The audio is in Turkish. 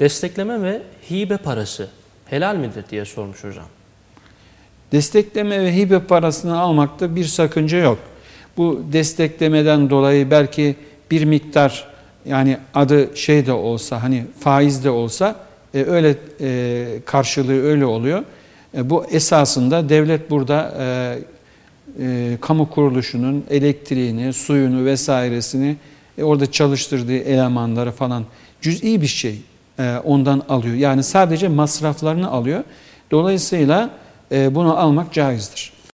Destekleme ve hibe parası helal midir diye sormuş hocam. Destekleme ve hibe parasını almakta bir sakınca yok. Bu desteklemeden dolayı belki bir miktar yani adı şey de olsa hani faiz de olsa e, öyle e, karşılığı öyle oluyor. E, bu esasında devlet burada e, e, kamu kuruluşunun elektriğini, suyunu vesairesini e, orada çalıştırdığı elemanları falan cüz'i bir şey ondan alıyor. Yani sadece masraflarını alıyor. Dolayısıyla e, bunu almak caizdir.